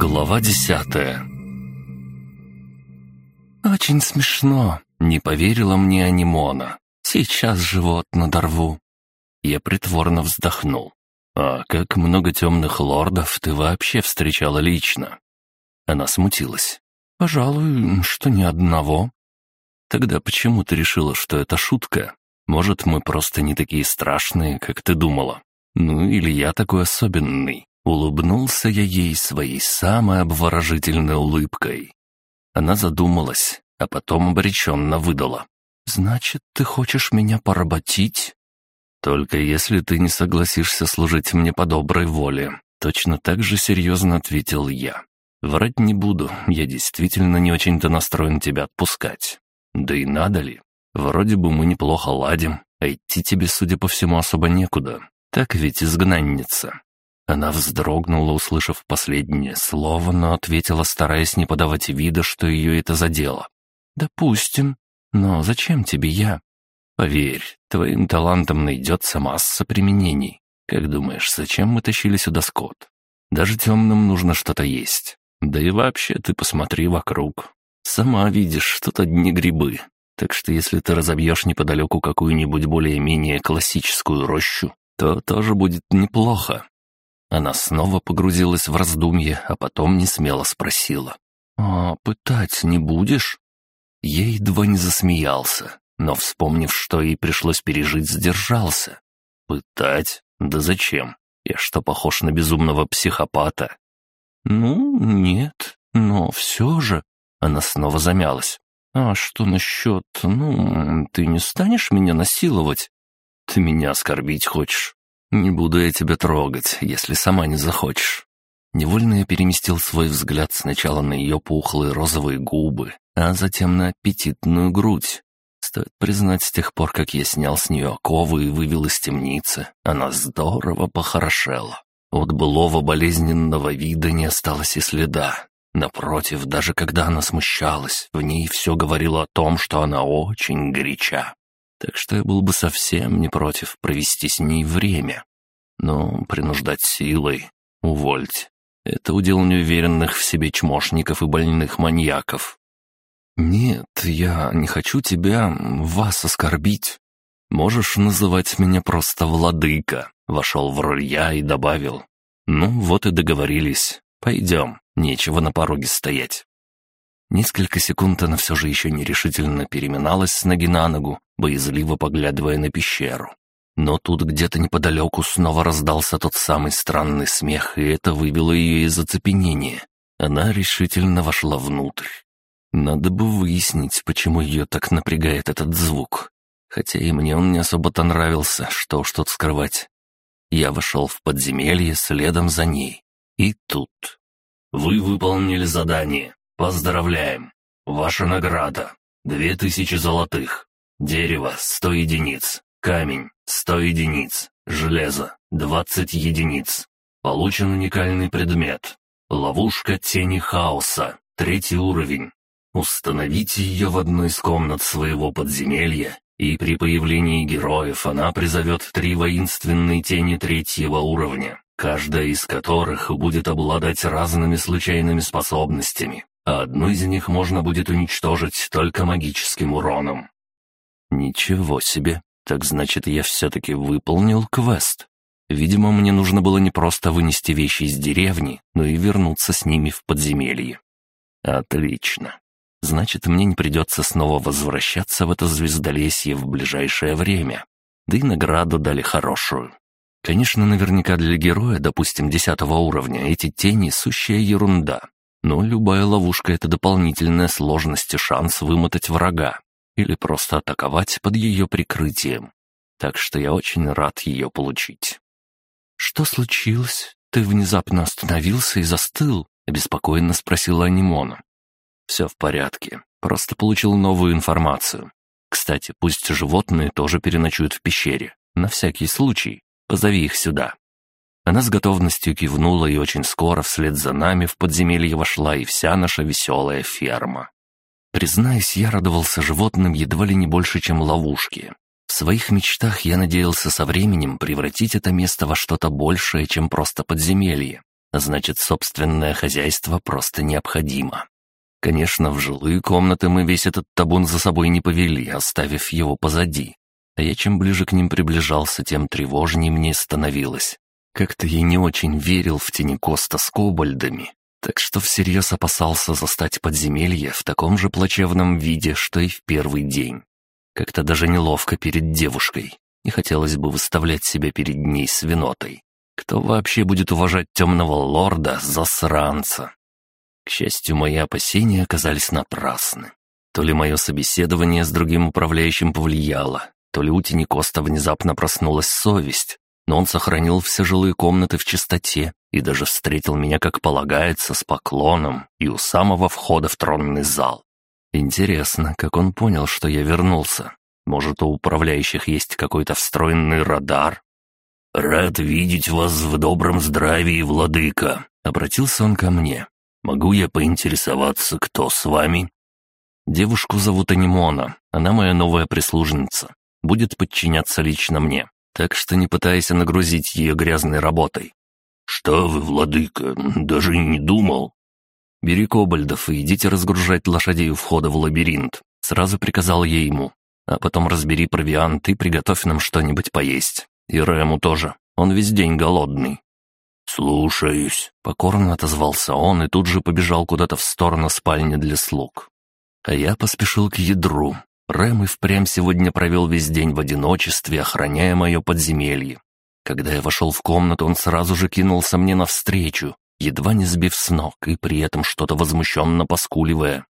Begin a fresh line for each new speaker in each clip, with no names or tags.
Глава десятая «Очень смешно», — не поверила мне Анимона. «Сейчас живот надорву». Я притворно вздохнул. «А как много темных лордов ты вообще встречала лично?» Она смутилась. «Пожалуй, что ни одного». «Тогда почему ты решила, что это шутка? Может, мы просто не такие страшные, как ты думала? Ну, или я такой особенный?» Улыбнулся я ей своей самой обворожительной улыбкой. Она задумалась, а потом обреченно выдала. «Значит, ты хочешь меня поработить?» «Только если ты не согласишься служить мне по доброй воле», — точно так же серьезно ответил я. «Врать не буду, я действительно не очень-то настроен тебя отпускать. Да и надо ли? Вроде бы мы неплохо ладим, а идти тебе, судя по всему, особо некуда. Так ведь изгнанница. Она вздрогнула, услышав последнее слово, но ответила, стараясь не подавать вида, что ее это задело. «Допустим. Но зачем тебе я?» «Поверь, твоим талантам найдется масса применений. Как думаешь, зачем мы тащили сюда скот? Даже темным нужно что-то есть. Да и вообще ты посмотри вокруг. Сама видишь, тут одни грибы. Так что если ты разобьешь неподалеку какую-нибудь более-менее классическую рощу, то тоже будет неплохо. Она снова погрузилась в раздумье, а потом не смело спросила. «А пытать не будешь?» Я едва не засмеялся, но, вспомнив, что ей пришлось пережить, сдержался. «Пытать? Да зачем? Я что, похож на безумного психопата?» «Ну, нет, но все же...» Она снова замялась. «А что насчет... Ну, ты не станешь меня насиловать?» «Ты меня оскорбить хочешь?» «Не буду я тебя трогать, если сама не захочешь». Невольно я переместил свой взгляд сначала на ее пухлые розовые губы, а затем на аппетитную грудь. Стоит признать, с тех пор, как я снял с нее оковы и вывел из темницы, она здорово похорошела. От былого болезненного вида не осталось и следа. Напротив, даже когда она смущалась, в ней все говорило о том, что она очень горяча так что я был бы совсем не против провести с ней время. Но принуждать силой, увольте, это удел неуверенных в себе чмошников и больных маньяков. «Нет, я не хочу тебя, вас оскорбить. Можешь называть меня просто владыка», — вошел в роль я и добавил. «Ну, вот и договорились. Пойдем, нечего на пороге стоять». Несколько секунд она все же еще нерешительно переминалась с ноги на ногу, боязливо поглядывая на пещеру. Но тут где-то неподалеку снова раздался тот самый странный смех, и это вывело ее из оцепенения. Она решительно вошла внутрь. Надо бы выяснить, почему ее так напрягает этот звук. Хотя и мне он не особо-то нравился, что уж тут скрывать. Я вошел в подземелье следом за ней. И тут... «Вы выполнили задание. Поздравляем! Ваша награда — две тысячи золотых. Дерево — сто единиц. Камень — сто единиц. Железо — двадцать единиц. Получен уникальный предмет. Ловушка тени хаоса. Третий уровень. Установите ее в одной из комнат своего подземелья, и при появлении героев она призовет три воинственные тени третьего уровня, каждая из которых будет обладать разными случайными способностями а одну из них можно будет уничтожить только магическим уроном. Ничего себе, так значит, я все-таки выполнил квест. Видимо, мне нужно было не просто вынести вещи из деревни, но и вернуться с ними в подземелье. Отлично. Значит, мне не придется снова возвращаться в это звездолесье в ближайшее время. Да и награду дали хорошую. Конечно, наверняка для героя, допустим, десятого уровня, эти тени — сущая ерунда. Но любая ловушка — это дополнительная сложность и шанс вымотать врага или просто атаковать под ее прикрытием. Так что я очень рад ее получить. «Что случилось? Ты внезапно остановился и застыл?» — обеспокоенно спросила Анимона. «Все в порядке. Просто получил новую информацию. Кстати, пусть животные тоже переночуют в пещере. На всякий случай. Позови их сюда». Она с готовностью кивнула, и очень скоро вслед за нами в подземелье вошла и вся наша веселая ферма. Признаюсь, я радовался животным едва ли не больше, чем ловушки. В своих мечтах я надеялся со временем превратить это место во что-то большее, чем просто подземелье. значит, собственное хозяйство просто необходимо. Конечно, в жилые комнаты мы весь этот табун за собой не повели, оставив его позади. А я чем ближе к ним приближался, тем тревожнее мне становилось. Как-то я не очень верил в тени Коста с кобальдами, так что всерьез опасался застать подземелье в таком же плачевном виде, что и в первый день. Как-то даже неловко перед девушкой, не хотелось бы выставлять себя перед ней свинотой. Кто вообще будет уважать темного лорда, засранца? К счастью, мои опасения оказались напрасны. То ли мое собеседование с другим управляющим повлияло, то ли у Тини Коста внезапно проснулась совесть, но он сохранил все жилые комнаты в чистоте и даже встретил меня, как полагается, с поклоном и у самого входа в тронный зал. Интересно, как он понял, что я вернулся. Может, у управляющих есть какой-то встроенный радар? «Рад видеть вас в добром здравии, владыка», — обратился он ко мне. «Могу я поинтересоваться, кто с вами?» «Девушку зовут Анимона. Она моя новая прислужница. Будет подчиняться лично мне. Так что не пытайся нагрузить ее грязной работой». «Что вы, владыка, даже не думал». «Бери кобальдов и идите разгружать лошадей у входа в лабиринт», — сразу приказал я ему. «А потом разбери провиант и приготовь нам что-нибудь поесть. И Рэму тоже, он весь день голодный».
«Слушаюсь», —
покорно отозвался он и тут же побежал куда-то в сторону спальни для слуг. А я поспешил к ядру. Рэм и впрямь сегодня провел весь день в одиночестве, охраняя мое подземелье. Когда я вошел в комнату, он сразу же кинулся мне навстречу, едва не сбив с ног и при этом что-то возмущенно поскуливая.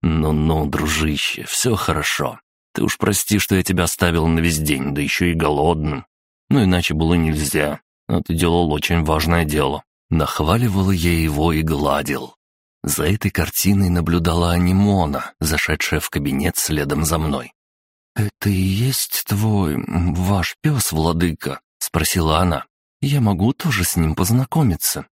«Ну-ну, дружище, все хорошо. Ты уж прости, что я тебя оставил на весь день, да еще и голодным. Ну, иначе было нельзя. А ты делал очень важное дело». Нахваливал я его и гладил. За этой картиной наблюдала Анимона, зашедшая в кабинет следом за мной. «Это и есть твой... ваш пес, владыка?» — спросила она. «Я могу тоже с ним познакомиться?»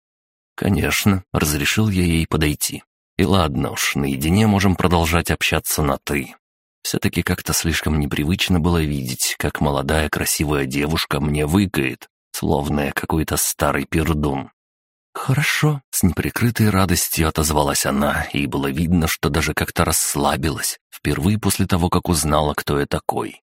«Конечно», — разрешил я ей подойти. «И ладно уж, наедине можем продолжать общаться на «ты». Все-таки как-то слишком непривычно было видеть, как молодая красивая девушка мне выкает, словно я какой-то старый пердун. «Хорошо», — с неприкрытой радостью отозвалась она, и было видно, что даже как-то расслабилась, впервые после того, как узнала, кто я такой.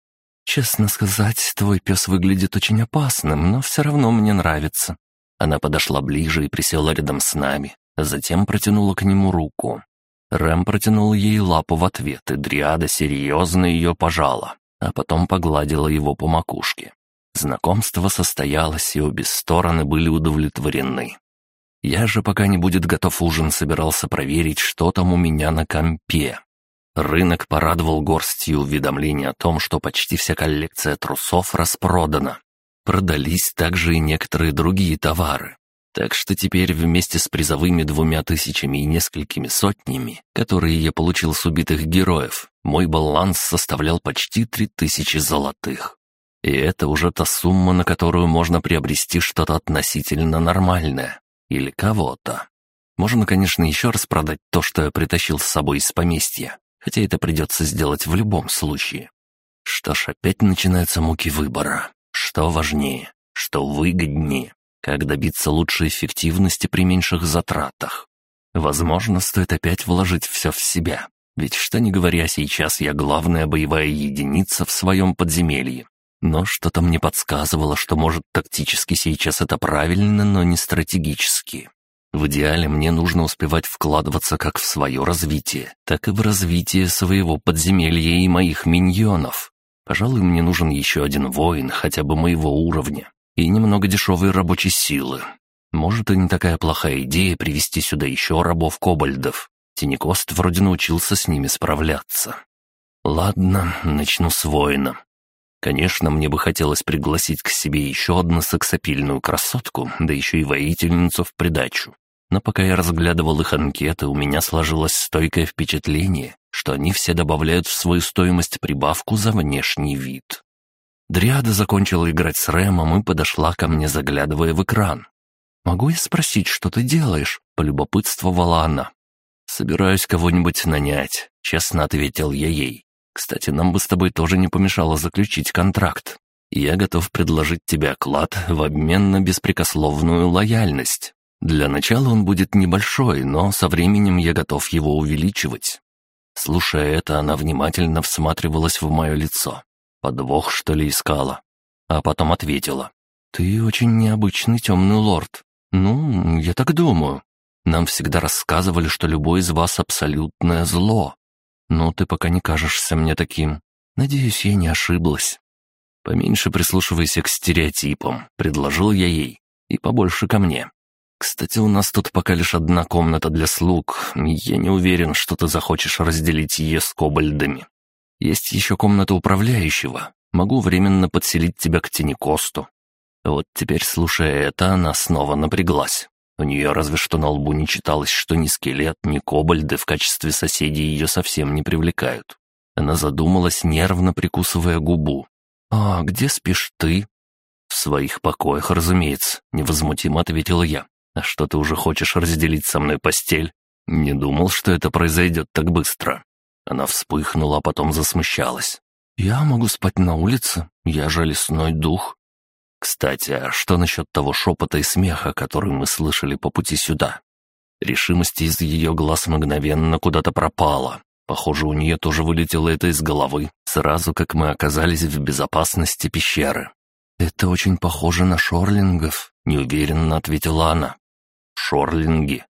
«Честно сказать, твой пес выглядит очень опасным, но все равно мне нравится». Она подошла ближе и присела рядом с нами, затем протянула к нему руку. Рэм протянул ей лапу в ответ, и Дриада серьезно ее пожала, а потом погладила его по макушке. Знакомство состоялось, и обе стороны были удовлетворены. Я же, пока не будет готов ужин, собирался проверить, что там у меня на компе. Рынок порадовал горстью уведомлений о том, что почти вся коллекция трусов распродана. Продались также и некоторые другие товары. Так что теперь вместе с призовыми двумя тысячами и несколькими сотнями, которые я получил с убитых героев, мой баланс составлял почти три тысячи золотых. И это уже та сумма, на которую можно приобрести что-то относительно нормальное. Или кого-то. Можно, конечно, еще раз продать то, что я притащил с собой из поместья, хотя это придется сделать в любом случае. Что ж, опять начинаются муки выбора. Что важнее? Что выгоднее? Как добиться лучшей эффективности при меньших затратах? Возможно, стоит опять вложить все в себя. Ведь что ни говоря, сейчас я главная боевая единица в своем подземелье. Но что-то мне подсказывало, что может тактически сейчас это правильно, но не стратегически. В идеале мне нужно успевать вкладываться как в свое развитие, так и в развитие своего подземелья и моих миньонов. Пожалуй, мне нужен еще один воин, хотя бы моего уровня и немного дешевой рабочей силы. Может, и не такая плохая идея привести сюда еще рабов-кобальдов. Тинекост вроде научился с ними справляться. Ладно, начну с воина. Конечно, мне бы хотелось пригласить к себе еще одну сексапильную красотку, да еще и воительницу в придачу. Но пока я разглядывал их анкеты, у меня сложилось стойкое впечатление, что они все добавляют в свою стоимость прибавку за внешний вид. Дриада закончила играть с Рэмом и подошла ко мне, заглядывая в экран. «Могу я спросить, что ты делаешь?» — полюбопытствовала она. «Собираюсь кого-нибудь нанять», — честно ответил я ей. «Кстати, нам бы с тобой тоже не помешало заключить контракт. Я готов предложить тебе оклад в обмен на беспрекословную лояльность. Для начала он будет небольшой, но со временем я готов его увеличивать. Слушая это, она внимательно всматривалась в мое лицо. Подвох, что ли, искала. А потом ответила. «Ты очень необычный темный лорд. Ну, я так думаю. Нам всегда рассказывали, что любой из вас абсолютное зло. Но ты пока не кажешься мне таким. Надеюсь, я не ошиблась». «Поменьше прислушивайся к стереотипам», — предложил я ей. «И побольше ко мне. Кстати, у нас тут пока лишь одна комната для слуг. Я не уверен, что ты захочешь разделить ее с кобальдами. Есть еще комната управляющего. Могу временно подселить тебя к тени Косту. Вот теперь, слушая это, она снова напряглась. У нее разве что на лбу не читалось, что ни скелет, ни кобальды в качестве соседей ее совсем не привлекают. Она задумалась, нервно прикусывая губу. «А где спишь ты?» «В своих покоях, разумеется», — невозмутимо ответил я. «А что ты уже хочешь разделить со мной постель?» «Не думал, что это произойдет так быстро». Она вспыхнула, а потом засмущалась. «Я могу спать на улице, я же лесной дух». «Кстати, а что насчет того шепота и смеха, который мы слышали по пути сюда?» Решимость из ее глаз мгновенно куда-то пропала. Похоже, у нее тоже вылетело это из головы, сразу как мы оказались в безопасности пещеры. «Это очень похоже на шорлингов», — неуверенно ответила она. «Шорлинги?»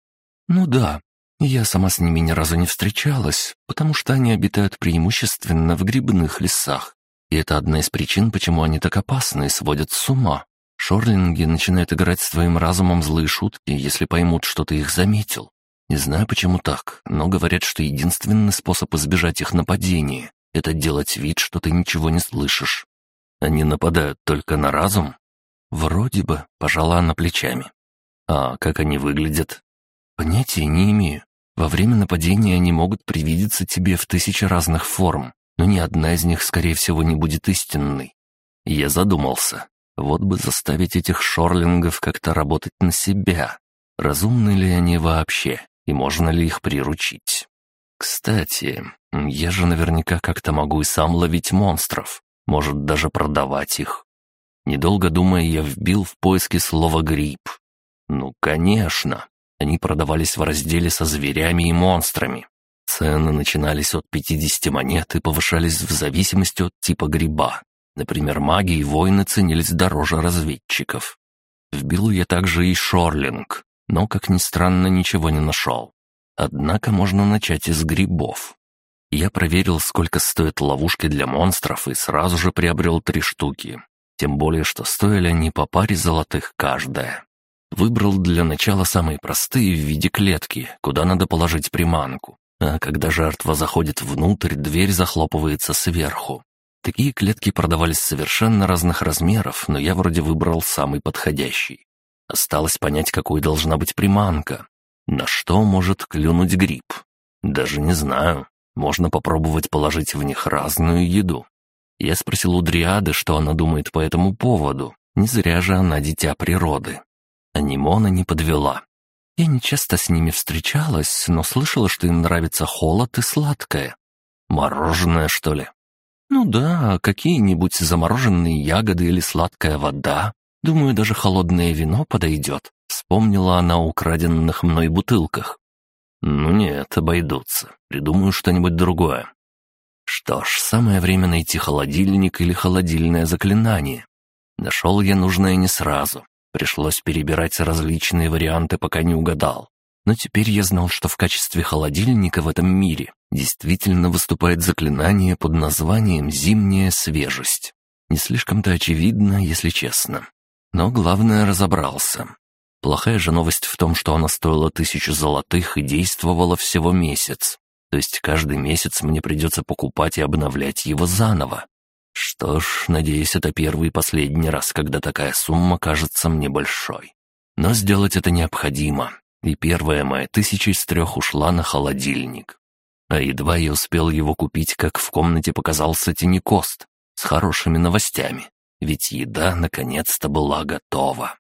«Ну да. Я сама с ними ни разу не встречалась, потому что они обитают преимущественно в грибных лесах. И это одна из причин, почему они так опасны и сводят с ума. Шорлинги начинают играть с твоим разумом злые шутки, если поймут, что ты их заметил. Не знаю, почему так, но говорят, что единственный способ избежать их нападения — это делать вид, что ты ничего не слышишь. Они нападают только на разум? Вроде бы, пожала она плечами. А как они выглядят? Понятия не имею. Во время нападения они могут привидеться тебе в тысячи разных форм, но ни одна из них, скорее всего, не будет истинной. Я задумался. Вот бы заставить этих шорлингов как-то работать на себя. Разумны ли они вообще, и можно ли их приручить? Кстати, я же наверняка как-то могу и сам ловить монстров может даже продавать их. Недолго думая, я вбил в поиски слово «гриб». Ну, конечно, они продавались в разделе со зверями и монстрами. Цены начинались от 50 монет и повышались в зависимости от типа гриба. Например, маги и воины ценились дороже разведчиков. Вбил я также и шорлинг, но, как ни странно, ничего не нашел. Однако можно начать из грибов. Я проверил, сколько стоят ловушки для монстров, и сразу же приобрел три штуки. Тем более, что стоили они по паре золотых каждая. Выбрал для начала самые простые в виде клетки, куда надо положить приманку. А когда жертва заходит внутрь, дверь захлопывается сверху. Такие клетки продавались совершенно разных размеров, но я вроде выбрал самый подходящий. Осталось понять, какой должна быть приманка. На что может клюнуть гриб? Даже не знаю. Можно попробовать положить в них разную еду. Я спросил у Дриады, что она думает по этому поводу. Не зря же она дитя природы. Анимона не подвела. Я не часто с ними встречалась, но слышала, что им нравится холод и сладкое. Мороженое, что ли? Ну да, какие-нибудь замороженные ягоды или сладкая вода. Думаю, даже холодное вино подойдет. Вспомнила она о украденных мной бутылках. «Ну нет, обойдутся. Придумаю что-нибудь другое». Что ж, самое время найти холодильник или холодильное заклинание. Нашел я нужное не сразу. Пришлось перебирать различные варианты, пока не угадал. Но теперь я знал, что в качестве холодильника в этом мире действительно выступает заклинание под названием «Зимняя свежесть». Не слишком-то очевидно, если честно. Но главное разобрался. Плохая же новость в том, что она стоила тысячу золотых и действовала всего месяц. То есть каждый месяц мне придется покупать и обновлять его заново. Что ж, надеюсь, это первый и последний раз, когда такая сумма кажется мне большой. Но сделать это необходимо, и первая моя тысяча из трех ушла на холодильник. А едва я успел его купить, как в комнате показался тенекост с хорошими новостями, ведь еда наконец-то была готова.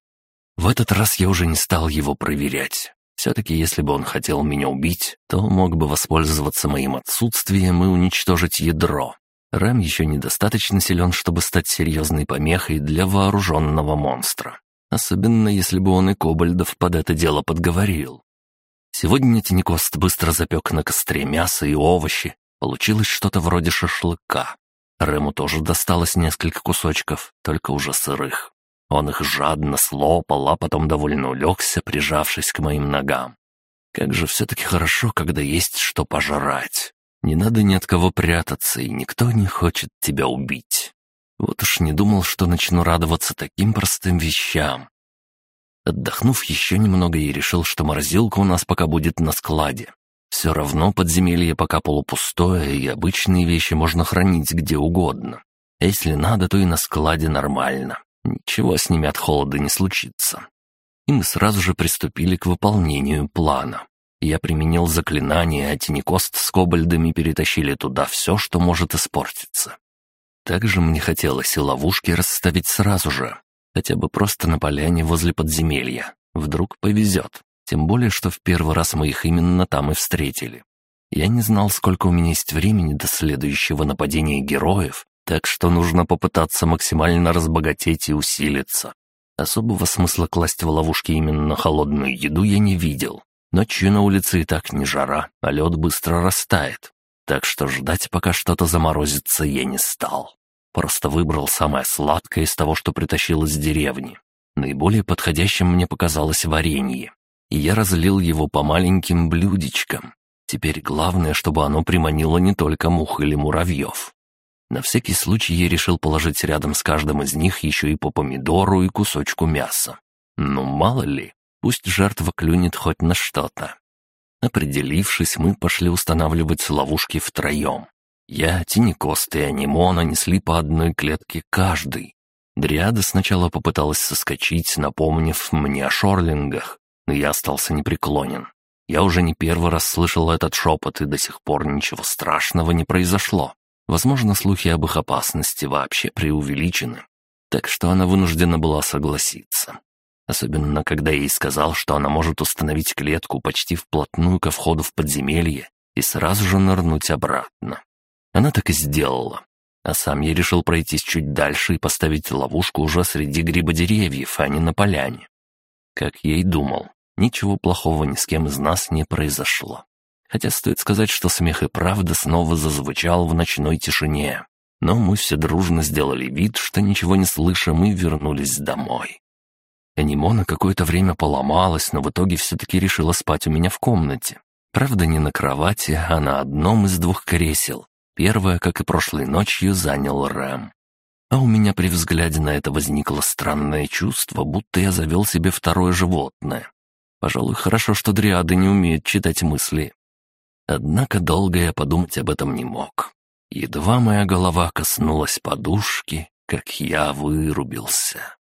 В этот раз я уже не стал его проверять. Все-таки если бы он хотел меня убить, то мог бы воспользоваться моим отсутствием и уничтожить ядро. Рэм еще недостаточно силен, чтобы стать серьезной помехой для вооруженного монстра. Особенно, если бы он и Кобальдов под это дело подговорил. Сегодня Тинекост быстро запек на костре мясо и овощи. Получилось что-то вроде шашлыка. Рему тоже досталось несколько кусочков, только уже сырых. Он их жадно слопал, а потом довольно улегся, прижавшись к моим ногам. Как же все-таки хорошо, когда есть что пожрать. Не надо ни от кого прятаться, и никто не хочет тебя убить. Вот уж не думал, что начну радоваться таким простым вещам. Отдохнув еще немного, я решил, что морозилка у нас пока будет на складе. Все равно подземелье пока полупустое, и обычные вещи можно хранить где угодно. А если надо, то и на складе нормально. Ничего с ними от холода не случится. И мы сразу же приступили к выполнению плана. Я применил заклинание, а Тинекост с кобальдами перетащили туда все, что может испортиться. Также мне хотелось и ловушки расставить сразу же, хотя бы просто на поляне возле подземелья. Вдруг повезет. Тем более, что в первый раз мы их именно там и встретили. Я не знал, сколько у меня есть времени до следующего нападения героев, так что нужно попытаться максимально разбогатеть и усилиться. Особого смысла класть в ловушки именно холодную еду я не видел. Ночью на улице и так не жара, а лед быстро растает. Так что ждать, пока что-то заморозится, я не стал. Просто выбрал самое сладкое из того, что притащил из деревни. Наиболее подходящим мне показалось варенье и я разлил его по маленьким блюдечкам. Теперь главное, чтобы оно приманило не только мух или муравьев. На всякий случай я решил положить рядом с каждым из них еще и по помидору и кусочку мяса. Ну, мало ли, пусть жертва клюнет хоть на что-то. Определившись, мы пошли устанавливать ловушки втроем. Я, Тинекост и Анимона несли по одной клетке каждый. Дриада сначала попыталась соскочить, напомнив мне о шорлингах, но я остался непреклонен. Я уже не первый раз слышал этот шепот, и до сих пор ничего страшного не произошло. Возможно, слухи об их опасности вообще преувеличены. Так что она вынуждена была согласиться. Особенно, когда ей сказал, что она может установить клетку почти вплотную ко входу в подземелье и сразу же нырнуть обратно. Она так и сделала. А сам я решил пройтись чуть дальше и поставить ловушку уже среди грибодеревьев, а не на поляне. Как я и думал, Ничего плохого ни с кем из нас не произошло. Хотя стоит сказать, что смех и правда снова зазвучал в ночной тишине. Но мы все дружно сделали вид, что ничего не слышим, и вернулись домой. Анимона какое-то время поломалась, но в итоге все-таки решила спать у меня в комнате. Правда, не на кровати, а на одном из двух кресел. Первое, как и прошлой ночью, занял Рэм. А у меня при взгляде на это возникло странное чувство, будто я завел себе второе животное. Пожалуй, хорошо, что дриады не умеют читать мысли. Однако долго я подумать об этом не мог. Едва моя голова коснулась подушки, как я вырубился.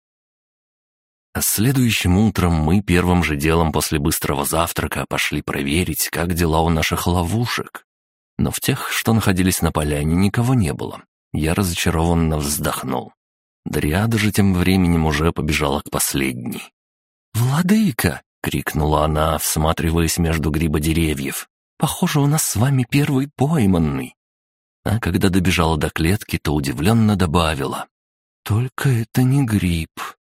А следующим утром мы первым же делом после быстрого завтрака пошли проверить, как дела у наших ловушек. Но в тех, что находились на поляне, никого не было. Я разочарованно вздохнул. Дриада же тем временем уже побежала к последней. «Владыка!» крикнула она, всматриваясь между грибодеревьев. «Похоже, у нас с вами первый пойманный». А когда добежала до клетки, то удивленно добавила. «Только это не гриб,